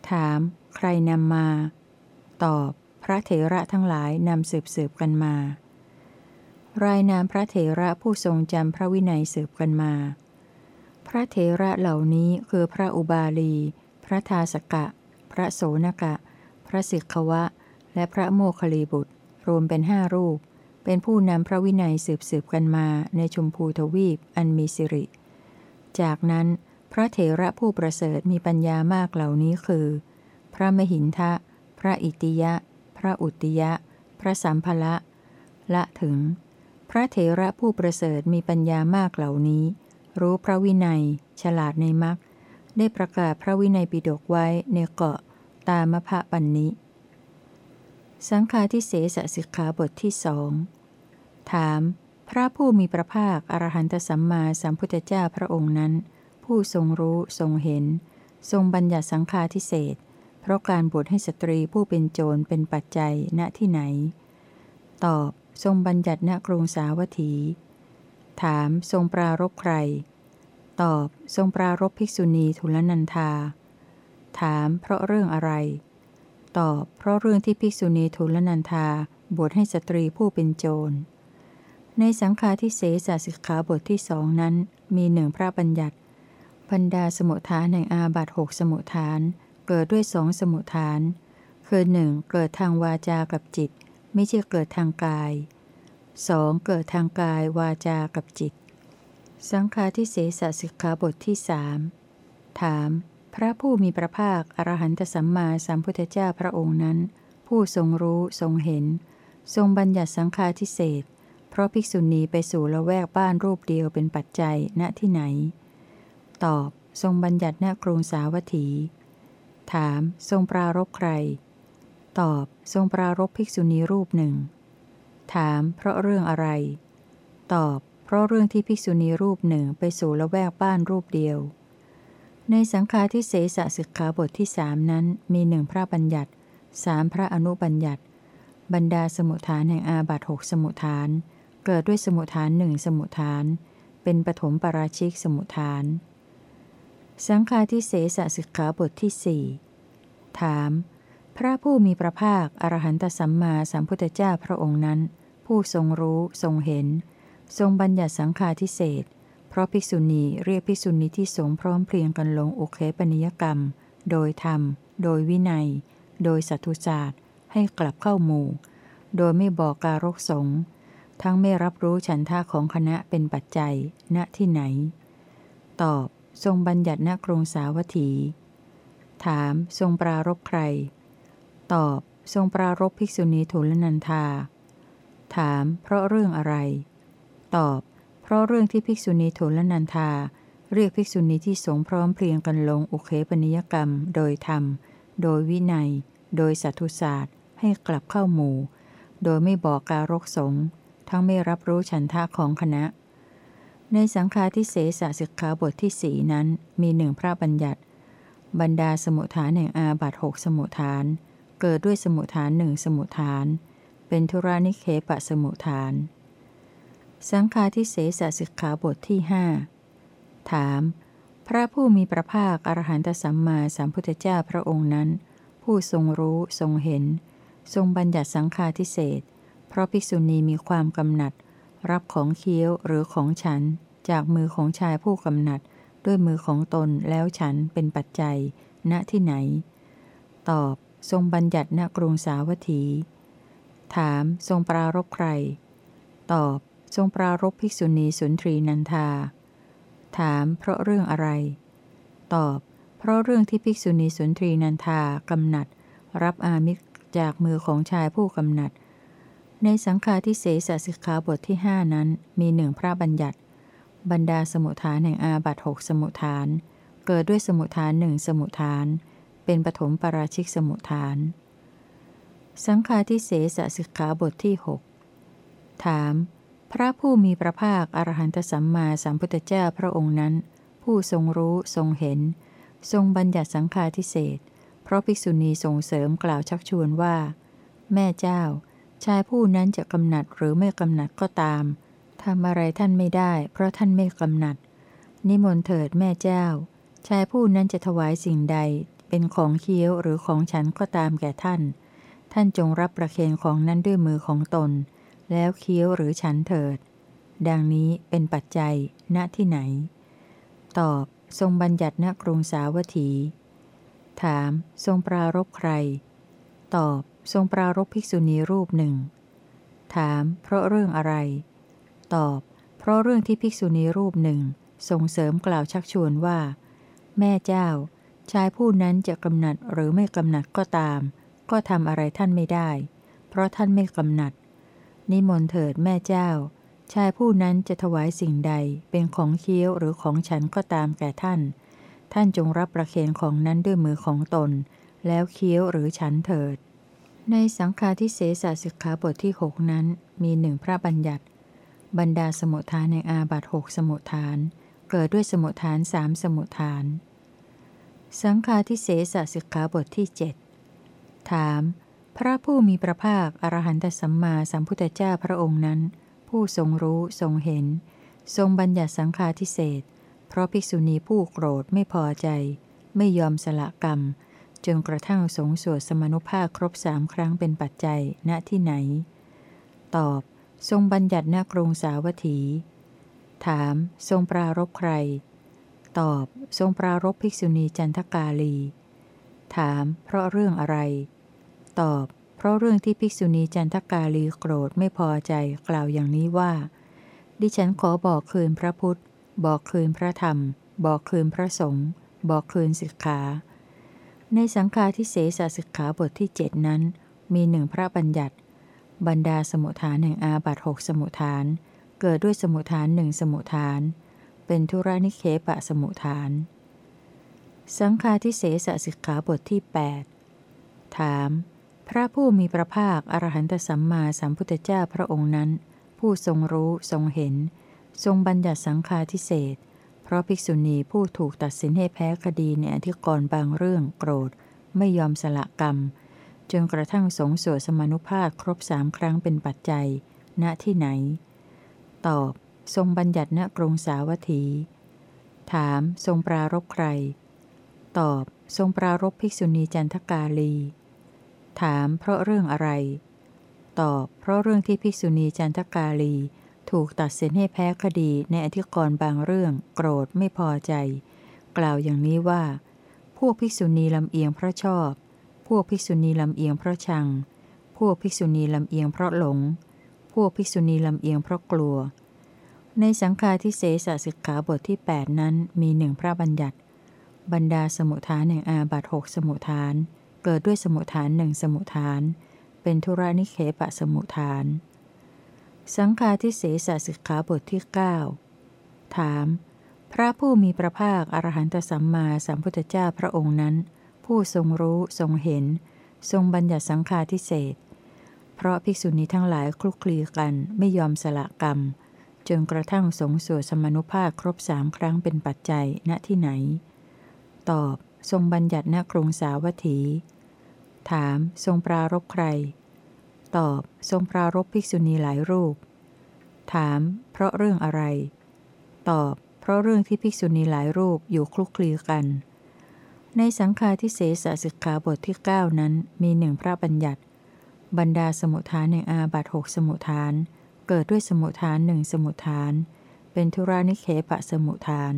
ถาม ใครนำมา ตอบ พระเถระทั้งหลายนำสืบสืบกันมา รายนามพระเถระผู้ทรงจำพระวินัยสืบกันมา พระเถระเหล่านี้คือพระอุบาลี พระทาสกะ พระโสนกะ พระสิกขวะ และพระโมคคลีบุตร รวมเป็นห้ารูป เป็นผู้นำพระวินัยสืบสืบกันมาในชมพูทวีปอันมีสิริ จากนั้นพระเถระผู้ประเสริฐมีปัญญามากเหล่านี้คือ พระมหินทะ ระอิติยะ พระอุติยะ พระสัมภละละถึง พระเถระผู้ประเสริฐมีปัญญามากเหล่านี้ รู้พระวินัย ฉลาดในมรรคได้ประกาศพระวินัยปิฎกไว้ในเกาะตามะพะปันนิสังฆาทิเสสสิกขาบทที่สองถาม พระผู้มีพระภาค อรหันตสัมมาสัมพุทธเจ้าพระองค์นั้น ผู้ทรงรู้ทรงเห็น ทรงบัญญัติสังฆาทิเศษ เพราะการบวชให้สตรีผู้เป็นโจรเป็นปัจจัยณที่ไหน ตอบ ทรงบัญญัติณกรุงสาวัตถี ถามทรงปรารบใคร ตอบ ทรงปรารบภิกษุณีทุลนันธา ถามเพราะเรื่องอะไร ตอบ เพราะเรื่องที่ภิกษุณีทูลนันทาบวชให้สตรีผู้เป็นโจร ในสังฆาทิเสสสิกขาบทที่สองนั้นมีหนึ่งพระบัญญัติบรรดาสมุทฐานแห่งอาบัตหกสมุทฐาน เกิดด้วยสองสมุทฐาน คือหนึ่งเกิดทางวาจากับจิต ไม่ใช่เกิดทางกาย 2. เกิดทางกายวาจากับจิต สังฆาทิเสสสิกขาบทที่สามถาม พระผู้มีพระภาค อรหันตสัมมาสัมพุทธเจ้าพระองค์นั้น ผู้ทรงรู้ทรงเห็น ทรงบัญญัติสังฆาทิเศษเพราะภิกษุณีไปสู่ละแวกบ้านรูปเดียวเป็นปัจจัยณที่ไหน ตอบ ทรงบัญญัติณกรุงสาวัตถี ถาม ทรงปรารบใคร ตอบ ทรงปรารบภิกษุณีรูปหนึ่ง ถาม เพราะเรื่องอะไร ตอบ เพราะเรื่องที่ภิกษุณีรูปหนึ่งไปสู่ละแวกบ้านรูปเดียว ในสังฆาทิเศษสิกขาบทที่สามนั้นมีหนึ่งพระบัญญัติสามพระอนุบัญญัติ บรรดาสมุทฐานแห่งอาบัตหกสมุทฐาน เกิดด้วยสมุทฐานหนึ่งสมุทฐาน เป็นปฐมปราชิกสมุทฐาน สังฆาทิเสสสิกขาบทที่สี่ถาม พระผู้มีพระภาค อรหันตสัมมาสัมพุทธเจ้าพระองค์นั้น ผู้ทรงรู้ทรงเห็น ทรงบัญญัติสังฆาทิเศษเพราะภิกษุณีเรียกภิกษุณีที่สงพร้อมเพรียงกันลงอุเคปนิยกรรม โดยธรรม โดยวินัย โดยสัตุศาสตร์ให้กลับเข้าหมู่ โดยไม่บอกการกสงทั้งไม่รับรู้ฉันท่าของคณะเป็นปัจจัย ณที่ไหน ตอบ ทรงบัญญัติณกรุงสาวัตถี ถามทรงปรารบใคร ตอบทรงปรารบภิกษุณีทุลนันธา ถามเพราะเรื่องอะไร ตอบ เพราะเรื่องที่ภิกษุณีทุลนันธา เรียกภิกษุณีที่สงพร้อมเพรียงกันลงอุเคปนิยกรรม โดยธรรม โดยวินัย โดยสัตุศาสตร์ ให้กลับเข้าหมู่ โดยไม่บอกการกสงทั้งไม่รับรู้ฉันทะของคณะ ในสังฆาทิเสสสิกขาบทที่สีนั้นมีหนึ่งพระบัญญัติ บรรดาสมุทฐานแห่งอาบัตหกสมุทฐาน เกิดด้วยสมุทฐานหนึ่งสมุทฐาน เป็นธุรานิเคปะสมุทฐาน สังฆาทิเสสสิกขาบทที่หถาม พระผู้มีพระภาคอรหันตสัมมาสัมพุทธเจ้าพระองค์นั้น ผู้ทรงรู้ทรงเห็น ทรงบัญญัติสังฆาทิเศษเพราะภิกษุณีมีความกำหนัด รับของเคี้ยวหรือของฉัน จากมือของชายผู้กำหนัด ด้วยมือของตนแล้วฉันเป็นปัจจัย ณที่ไหน ตอบ ทรงบัญญัติณกรุงสาวัตถี ถามทรงปรารบใคร ตอบ ทรงปรารบภิกษุณีสุนทรีนันทา ถามเพราะเรื่องอะไร ตอบ เพราะเรื่องที่ภิกษุณีสุนทรีนันทากำหนัด รับอามิตรจากมือของชายผู้กำหนัด ในสังฆาทิเศษสิกขาบทที่หนั้นมีหนึ่งพระบัญญัติ บรรดาสมุทฐานแห่งอาบัตหกสมุทฐาน เกิดด้วยสมุทฐานหนึ่งสมุทฐาน เป็นปฐมปราชิกสมุทฐาน สังฆาทิเศษสิกขาบทที่หถาม พระผู้มีพระภาคอรหันตสัมมาสัมพุทธเจ้าพระองค์นั้น ผู้ทรงรู้ทรงเห็น ทรงบัญญัติสังฆาทิเศษเพราะภิกษุณีส่งเสริมกล่าวชักชวนว่า แม่เจ้า ชายผู้นั้นจะกำหนัดหรือไม่กำหนัดก็ตาม ทำอะไรท่านไม่ได้ เพราะท่านไม่กำหนัด นิมนต์เถิดแม่เจ้า ชายผู้นั้นจะถวายสิ่งใด เป็นของเคี้ยวหรือของฉันก็ตามแก่ท่าน ท่านจงรับประเคนของนั้นด้วยมือของตน แล้วเคี้ยวหรือฉันเถิด ดังนี้เป็นปัจจัย ณ ที่ไหน ตอบ ทรงบัญญัติณกรุงสาวัตถี ถาม ทรงปรารบใคร ตอบ ทรงปรารบภิกษุณีรูปหนึ่ง ถาม เพราะเรื่องอะไร ตอบ เพราะเรื่องที่ภิกษุณีรูปหนึ่ง ส่งเสริมกล่าวชักชวนว่า แม่เจ้า ชายผู้นั้นจะกำหนัดหรือไม่กำหนัดก็ตาม ก็ทำอะไรท่านไม่ได้ เพราะท่านไม่กำหนัด นิมนต์เถิดแม่เจ้า ชายผู้นั้นจะถวายสิ่งใดเป็นของเคี้ยวหรือของฉันก็ตามแก่ท่าน ท่านจงรับประเคนของนั้นด้วยมือของตน แล้วเคี้ยวหรือฉันเถิดในสังฆาทิเสสสิกขาบทที่หกนั้นมีหนึ่งพระบัญญัติ บรรดาสมุทฐานในอาบัตหกสมุทฐาน เกิดด้วยสมุทฐานสามสมุทฐาน สังฆาทิเสสสิกขาบทที่เจ็ดถาม พระผู้มีพระภาค อรหันตสัมมาสัมพุทธเจ้าพระองค์นั้น ผู้ทรงรู้ทรงเห็น ทรงบัญญัติสังฆาทิเศษเพราะภิกษุณีผู้โกรธไม่พอใจ ไม่ยอมสละกรรม จนกระทั่งสงสวดสมนุภาพครบสามครั้งเป็นปัจจัยณที่ไหน ตอบ ทรงบัญญัติณกรุงสาวัตถี ถาม ทรงปรารบใคร ตอบ ทรงปรารบภิกษุณีจันทกาลี ถาม เพราะเรื่องอะไร ตอบ เพราะเรื่องที่ภิกษุณีจันทกาลีโกรธไม่พอใจกล่าวอย่างนี้ว่า ดิฉันขอบอกคืนพระพุทธ บอกคืนพระธรรม บอกคืนพระสงฆ์บอกคืนสิกขา ในสังฆาทิเสสสิกขาบทที่เจ็ดนั้น มีหนึ่งพระบัญญัติ บรรดาสมุทฐานแห่งอาบัตหกสมุทฐาน เกิดด้วยสมุทฐานหนึ่งสมุทฐาน เป็นธุระนิเคปะสมุทฐาน สังฆาทิเสสสิกขาบทที่ 8 ถาม พระผู้มีพระภาค อรหันตสัมมาสัมพุทธเจ้าพระองค์นั้น ผู้ทรงรู้ทรงเห็น ทรงบัญญัติสังฆาทิเศษเพราะภิกษุณีผู้ถูกตัดสินให้แพ้คดีในอธิกรณ์บางเรื่องโกรธ ไม่ยอมสละกรรม จนกระทั่งสงสวดสมนุภาพครบสามครั้งเป็นปัจจัย ณ ที่ไหน ตอบ ทรงบัญญัติณกรุงสาวัตถี ถาม ทรงปรารบใคร ตอบ ทรงปรารบภิกษุณีจันทกาลี ถาม เพราะเรื่องอะไร ตอบ เพราะเรื่องที่ภิกษุณีจันทกาลี ถูกตัดสินให้แพ้คดีในอธิกรณ์บางเรื่อง โกรธไม่พอใจ กล่าวอย่างนี้ว่า พวกภิกษุณีลำเอียงพระชอบ พวกภิกษุณีลำเอียงเพราะชัง พวกภิกษุณีลำเอียงเพราะหลง พวกภิกษุณีลำเอียงเพราะกลัว ในสังฆาทิเศษสิกขาบทที่ 8 นั้นมีหนึ่งพระบัญญัติ บรรดาสมุทฐานแห่งอาบัตหกสมุทฐาน เกิดด้วยสมุทฐานหนึ่งสมุทฐาน เป็นธุระนิเคปะสมุทฐาน สังฆาทิเศษสิกขาบทที่ 9 ถาม พระผู้มีพระภาคอรหันตสัมมาสัมพุทธเจ้าพระองค์นั้น ผู้ทรงรู้ทรงเห็น ทรงบัญญัติสังฆาทิเศษเพราะภิกษุณีทั้งหลายคลุกคลีกันไม่ยอมสละกรรม จนกระทั่งสงสวดสมนุภาพครบสามครั้งเป็นปัจจัยณที่ไหน ตอบ ทรงบัญญัติณกรุงสาวัตถี ถาม ทรงปรารบใคร ตอบ ทรงปรารบภิกษุณีหลายรูป ถาม เพราะเรื่องอะไร ตอบ เพราะเรื่องที่ภิกษุณีหลายรูปอยู่คลุกคลีกัน ในสังฆาทิเศษสิกขาบทที่ 9 นั้นมีหนึ่งพระบัญญัติ บรรดาสมุทฐานแห่งอาบัตหกสมุทฐาน เกิดด้วยสมุทฐานหนึ่งสมุทฐาน เป็นธุรานิเคปะสมุทฐาน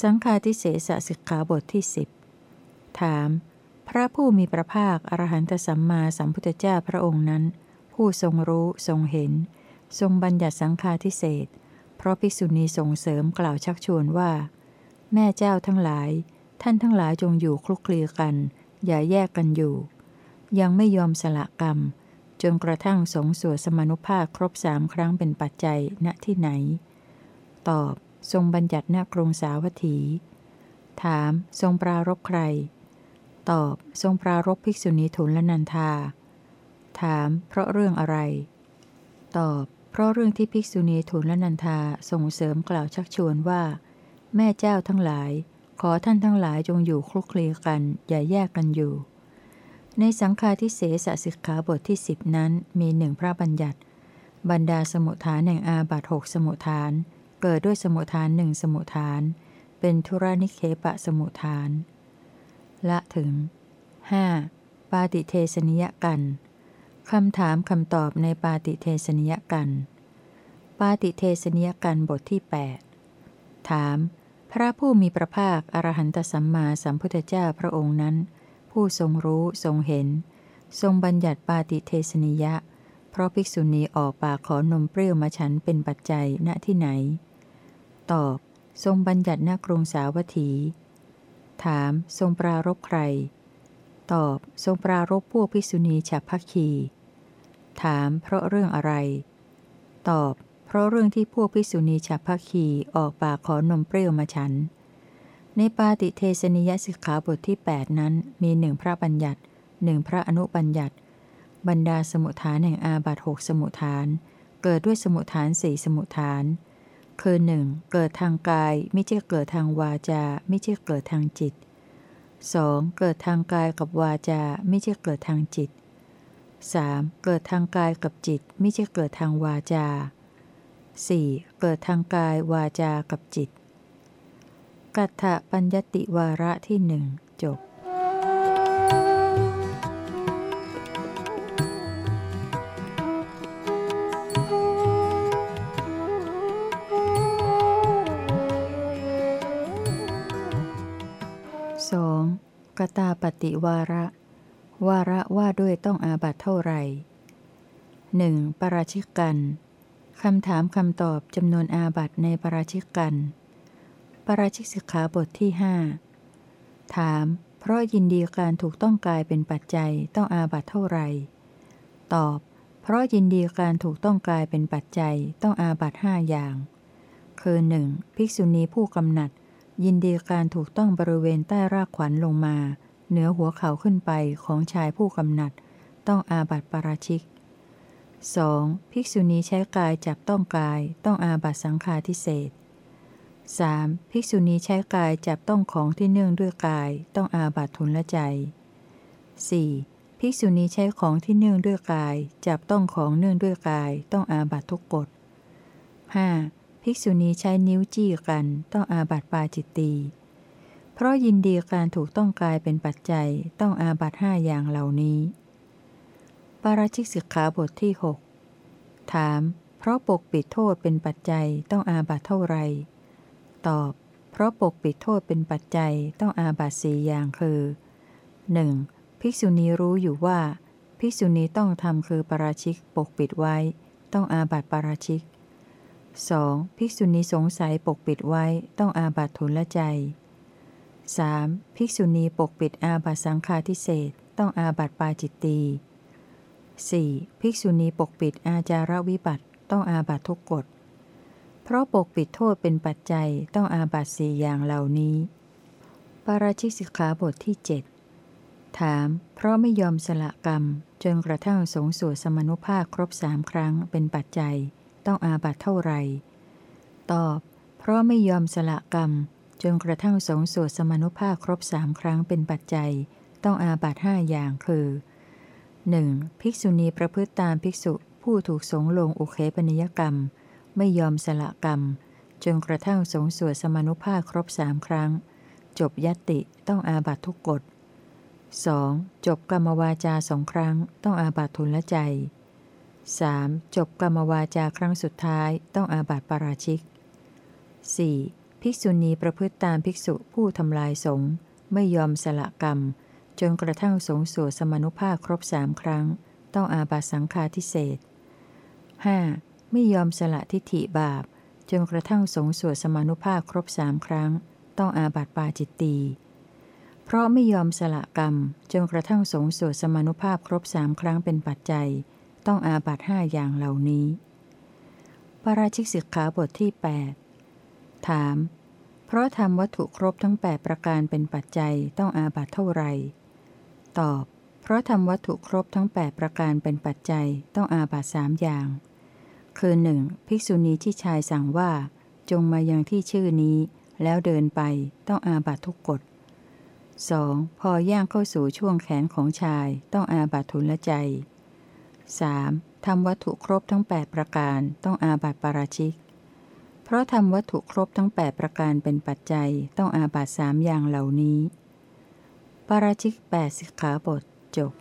สังฆาทิเศษสิกขาบทที่สิบถาม พระผู้มีพระภาคอรหันตสัมมาสัมพุทธเจ้าพระองค์นั้น ผู้ทรงรู้ทรงเห็น ทรงบัญญัติสังฆาทิเศษเพราะภิกษุณีส่งเสริมกล่าวชักชวนว่า แม่เจ้าทั้งหลาย ท่านทั้งหลายจงอยู่คลุกคลีกัน อย่าแยกกันอยู่ ยังไม่ยอมสละกรรม จนกระทั่งสงสวดสมนุภาพครบสามครั้งเป็นปัจจัยณที่ไหน ตอบ ทรงบัญญัติณกรุงสาวัตถี ถาม ทรงปรารบใคร ตอบ ทรงปรารบภิกษุณีทุนละนันทา ถาม เพราะเรื่องอะไร ตอบ เพราะเรื่องที่ภิกษุณีทุนละนันทาส่งเสริมกล่าวชักชวนว่า แม่เจ้าทั้งหลาย ขอท่านทั้งหลายจงอยู่คลุกคลีกัน อย่าแยกกันอยู่ ในสังฆาทิเศษสิกขาบทที่สิบนั้นมีหนึ่งพระบัญญัติ บรรดาสมุทฐานแห่งอาบัตหกสมุทฐาน เกิดด้วยสมุทฐานหนึ่งสมุทฐาน เป็นธุรานิเคปะสมุทฐาน ละถึง 5. ปาติเทสนิยกันคำถามคำตอบในปาติเทสนิยกัน ปาติเทสนิยกันบทที่ 8 ถาม พระผู้มีพระภาค อรหันตสัมมาสัมพุทธเจ้าพระองค์นั้น ผู้ทรงรู้ทรงเห็น ทรงบัญญัติปาติเทสนิยะ เพราะภิกษุณีออกปากขอนมเปรี้ยวมาฉันเป็นปัจจัยณที่ไหน ตอบ ทรงบัญญัติณกรุงสาวัตถี ถาม ทรงปรารบใคร ตอบ ทรงปรารบพวกภิกษุณีฉับพักคี ถาม เพราะเรื่องอะไร ตอบ ราะเรื่องที่พวกภิกษุณีฉับพัคีออกปากขอนมเปรี้ยวมาฉัน ในปาติเทสนิยสิกขาบทที่ 8 นั้นมีหนึ่งพระบัญญัติหนึ่งพระอนุบัญญัติ บรรดาสมุทฐานแห่งอาบัตหกสมุทฐาน เกิดด้วยสมุทฐานสี่สมุทฐาน คือหนึ่งเกิดทางกายไม่ใช่เกิดทางวาจาไม่ใช่เกิดทางจิต 2. เกิดทางกายกับวาจาไม่ใช่เกิดทางจิต 3. เกิดทางกายกับจิตไม่ใช่เกิดทางวาจา 4. เกิดทางกายวาจากับจิต กัตถปัญญติวาระที่หนึ่งจบสองกตาปฏิวาระ วาระว่าด้วยต้องอาบัตเท่าไหร่หนึ่งปราชิกกัน คำถามคำตอบจำนวนอาบัตในปราชิกกัน ปราชิกสิกขาบทที่หถาม เพราะยินดีการถูกต้องกายเป็นปัจจัยต้องอาบัตเท่าไหร่ ตอบ เพราะยินดีการถูกต้องกายเป็นปัจจัยต้องอาบัตห้าอย่าง คือหนึ่งภิกษุณีผู้กำหนัด ยินดีการถูกต้องบริเวณใต้รากขวัญลงมา เหนือหัวเข่าขึ้นไปของชายผู้กำหนัด ต้องอาบัตปราชิก 2. ภิกษุณีใช้กายจับต้องกาย ต้องอาบัตสังฆาทิเศษ 3. ภิกษุณีใช้กายจับต้องของที่เนื่องด้วยกาย ต้องอาบัตทุนละใจ 4. ภิกษุณีใช้ของที่เนื่องด้วยกาย จับต้องของเนื่องด้วยกาย ต้องอาบัตทุกกฎ 5. ภิกษุณีใช้นิ้วจี้กัน ต้องอาบัตปาจิตตี เพราะยินดีการถูกต้องกายเป็นปัจจัย ต้องอาบัตห้าอย่างเหล่านี้ ปาราชิกสิกขาบทที่ 6 ถาม เพราะปกปิดโทษเป็นปัจจัยต้องอาบัตเท่าไร ตอบ เพราะปกปิดโทษเป็นปัจจัยต้องอาบัตสี่อย่างคือ 1. ภิกษุณีรู้อยู่ว่า ภิกษุณีต้องทำคือปาราชิกปกปิดไว้ ต้องอาบัตปาราชิก 2. ภิกษุณีสงสัยปกปิดไว้ต้องอาบัตทุนละใจ 3. ภิกษุณีปกปิดอาบัตสังฆาทิเศษต้องอาบัตปาจิตตี 4. ภิกษุณีปกปิดอาจารวิบัติต้องอาบัตทุกกฎ เพราะปกปิดโทษเป็นปัจจัยต้องอาบัตสี่อย่างเหล่านี้ ปาราชิกสิกขาบทที่ 7 ถาม เพราะไม่ยอมสละกรรม จนกระทั่งสงสู่สมนุภาคครบสามครั้งเป็นปัจจัย ต้องอาบัตเท่าไหร่ ตอบ เพราะไม่ยอมสละกรรม จนกระทั่งสงสวดสมนุภาพครบสามครั้งเป็นปัจจัย ต้องอาบัตห้าอย่างคือ 1. ภิกษุณีประพฤติตามภิกษุผู้ถูกสงลงอุเคปนิยกรรม ไม่ยอมสละกรรม จนกระทั่งสงสวดสมนุภาพครบสามครั้ง จบยติต้องอาบัตทุกกฎ 2. จบกรรมวาจาสองครั้ง ต้องอาบัตทุนละใจ 3. จบกรรมวาจาครั้งสุดท้ายต้องอาบัติปาราชิก 4. ภิกษุณีประพฤติตามภิกษุผู้ทำลายสงฆ์ไม่ยอมสละกรรม จนกระทั่งสงสวดสมนุภาพครบสามครั้ง ต้องอาบัตสังฆาทิเศษ 5. ไม่ยอมสละทิฏฐิบาป จนกระทั่งสงสวดสมนุภาพครบสามครั้ง ต้องอาบัตปาจิตตีเพราะไม่ยอมสละกรรม จนกระทั่งสงสวดสมนุภาพครบสามครั้งเป็นปัจจัย ต้องอาบัตห้าอย่างเหล่านี้ปราชิกสิกขาบทที่ 8 ถาม เพราะทำวัตถุครบทั้ง 8 ประการเป็นปัจจัยต้องอาบัตเท่าไหร่ ตอบ เพราะทำวัตถุครบทั้ง 8 ประการเป็นปัจจัยต้องอาบัตสามอย่าง คือ 1. ภิกษุณีที่ชายสั่งว่า จงมายังที่ชื่อนี้ แล้วเดินไปต้องอาบัตทุกกฎ 2. พอย่างเข้าสู่ช่วงแขนของชายต้องอาบัตทุนละใจ 3. ทำวัตถุครบทั้ง 8 ประการต้องอาบัตปาราชิก เพราะทำวัตถุครบทั้ง 8 ประการเป็นปัจจัยต้องอาบัตสามอย่างเหล่านี้ ปาราชิก8สิกขาบทจบ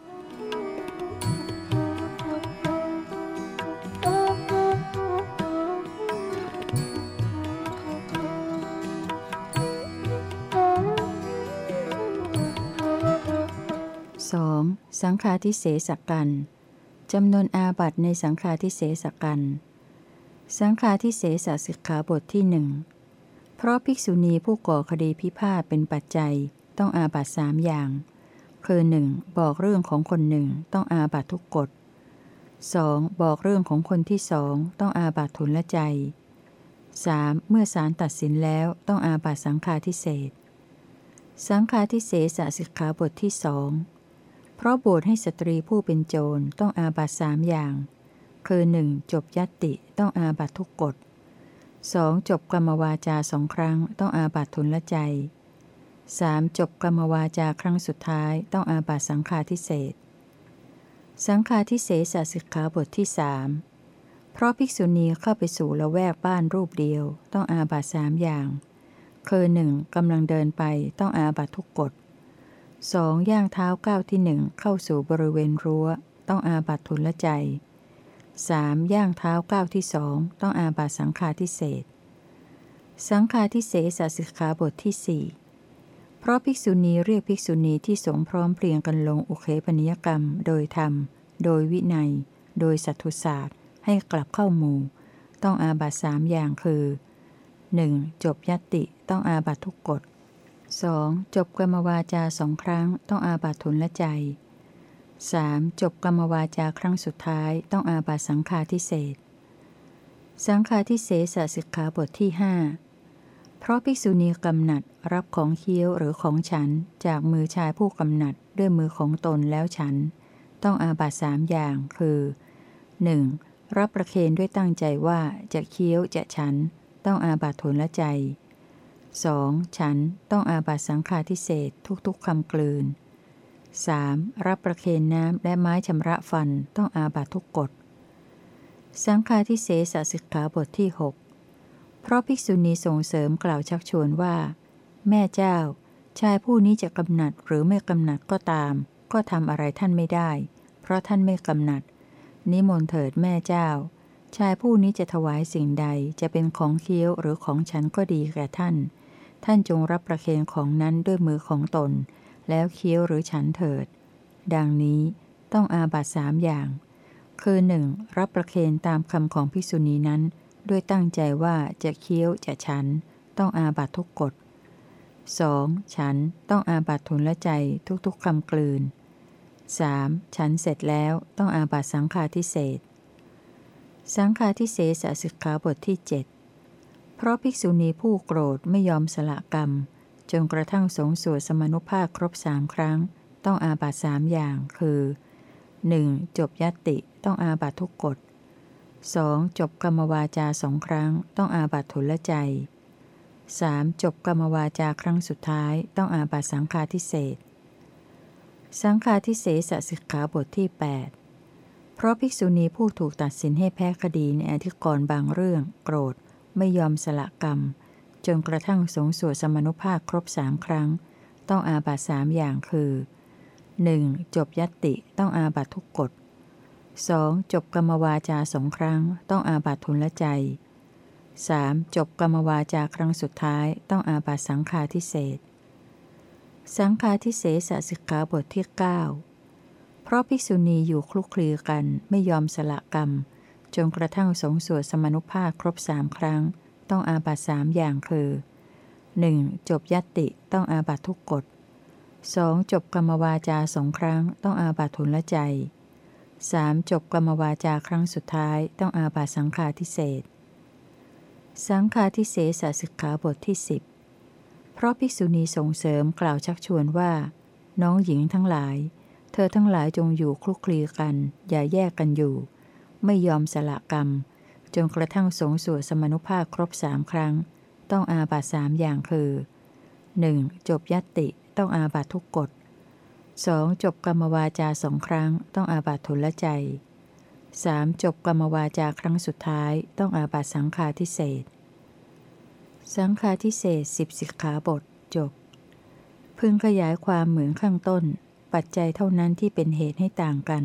สองสังฆาทิเสสกันจำนวนอาบัตในสังฆาทิเสสกัน สังฆาทิเสสสิกขาบทที่หนึ่งเพราะภิกษุณีผู้ก่อคดีพิพาทเป็นปัจจัย ต้องอาบัตสามอย่าง คือหนึ่งบอกเรื่องของคนหนึ่งต้องอาบัตทุกกฎ 2. บอกเรื่องของคนที่สองต้องอาบัตทุนละใจ 3. เมื่อศาลตัดสินแล้วต้องอาบัตสังฆาทิเศษสังฆาทิเศษสิกขาบทที่สอง เพราะโบสให้สตรีผู้เป็นโจรต้องอาบัตสามอย่าง คือ 1. จบยัตติต้องอาบัตทุกกฎ 2. จบกรรมวาจาสองครั้งต้องอาบัตทุนละใจ 3. จบกรรมวาจาครั้งสุดท้ายต้องอาบัตสังฆาทิเศษสังฆาทิเศษสิกขาบทที่สเพราะภิกษุณีเข้าไปสู่ละแวกบ้านรูปเดียวต้องอาบัตสามอย่าง คือหนึ่งกำลังเดินไปต้องอาบัตทุกกฎสองย่างเท้าก้าวที่หนึ่งเข้าสู่บริเวณรั้ว ต้องอาบัตทุนละใจสามย่างเท้าก้าวที่สองต้องอาบัตสังฆาทิเศษสังฆาทิเศษสิกขาบทที่สี่ เพราะภิกษุณีเรียกภิกษุณีที่สงพร้อมเพรียงกันลงอุเคปนิยกรรม โดยธรรม โดยวินัย โดยสัตุศาสตร์ให้กลับเข้าหมู่ ต้องอาบัตสามอย่างคือ 1. จบยติต้องอาบัตทุกกฎ 2. จบกรรมวาจาสองครั้ง ต้องอาบัตทุนละใจ 3. จบกรรมวาจาครั้งสุดท้าย ต้องอาบัตสังฆาทิเศษ สังฆาทิเศษสิกขาบทที่ห เพราะภิกษุณีกำหนัดรับของเคี้ยวหรือของฉันจากมือชายผู้กำหนัดด้วยมือของตนแล้วฉัน ต้องอาบัตสามอย่างคือ 1. รับประเคนด้วยตั้งใจว่าจะเคี้ยวจะฉัน ต้องอาบัตทนละใจ 2. ฉันต้องอาบัตสังฆาทิเศษทุกๆคำกลืน 3. รับประเคนน้ำและไม้ชำระฟันต้องอาบัตทุกกฎ สังฆาทิเสสสิกขาบทที่ 6 เพราะภิกษุณีส่งเสริมกล่าวชักชวนว่า แม่เจ้า ชายผู้นี้จะกำหนัดหรือไม่กำหนัดก็ตาม ก็ทำอะไรท่านไม่ได้ เพราะท่านไม่กำหนัด นิมนต์เถิดแม่เจ้า ชายผู้นี้จะถวายสิ่งใดจะเป็นของเคี้ยวหรือของฉันก็ดีแก่ท่าน ท่านจงรับประเคนของนั้นด้วยมือของตน แล้วเคี้ยวหรือฉันเถิด ดังนี้ต้องอาบัตสามอย่าง คือหนึ่งรับประเคนตามคำของภิกษุณีนั้น ด้วยตั้งใจว่าจะเคี้ยวจะฉัน ต้องอาบัตทุกกฎ 2. ฉันต้องอาบัตทุนละใจทุกๆคำกลืน 3. ฉันเสร็จแล้วต้องอาบัตสังฆาทิเศษ สังฆาทิเศษสิกขาบทที่ 7 เพราะภิกษุณีผู้โกรธไม่ยอมสละกรรม จนกระทั่งสงสวดสมนุภาคครบสามครั้ง ต้องอาบัตสามอย่างคือ 1. จบยตติต้องอาบัตทุกกฎ 2. จบกรรมวาจาสองครั้ง ต้องอาบัตทุลใจ 3. จบกรรมวาจาครั้งสุดท้าย ต้องอาบัตสังฆาทิเศษสังฆาทิเศษสิกขาบทที่ 8 เพราะภิกษุณีผู้ถูกตัดสินให้แพ้คดีในอธิกรณ์บางเรื่อง โกรธ ไม่ยอมสละกรรม จนกระทั่งสงสวดสมนุภาพครบสามครั้ง ต้องอาบัตสามอย่างคือ 1. จบยัตติต้องอาบัตทุกกฎ 2. จบกรรมวาจาสองครั้ง ต้องอาบัตทุนละใจ 3. จบกรรมวาจาครั้งสุดท้ายต้องอาบัตสังฆาทิเศษสังฆาทิเศษสิกขาบทที่ 9 เพราะภิกษุณีอยู่คลุกคลีกันไม่ยอมสละกรรม จนกระทั่งสงสวดสมนุภาพครบสามครั้ง ต้องอาบัตสามอย่างคือ 1. จบยัตติต้องอาบัตทุกกฎ 2. จบกรรมวาจาสองครั้ง ต้องอาบัตทุนละใจ 3. จบกรรมวาจาครั้งสุดท้ายต้องอาบัตสังฆาทิเศษสังฆาทิเศษสิกขาบทที่ 10 เพราะภิกษุณีส่งเสริมกล่าวชักชวนว่า น้องหญิงทั้งหลาย เธอทั้งหลายจงอยู่คลุกคลีกัน อย่าแยกกันอยู่ ไม่ยอมสละกรรม จนกระทั่งสงสวดสมนุภาพครบสามครั้ง ต้องอาบัตสามอย่างคือ 1. จบยัตติต้องอาบัตทุกกฎ 2. จบกรรมวาจาสองครั้งต้องอาบัตทุลใจ 3. จบกรรมวาจาครั้งสุดท้ายต้องอาบัตสังฆาทิเศษ สังฆาทิเศษสิบสิกขาบทจบ พึงขยายความเหมือนข้างต้น ปัจจัยเท่านั้นที่เป็นเหตุให้ต่างกัน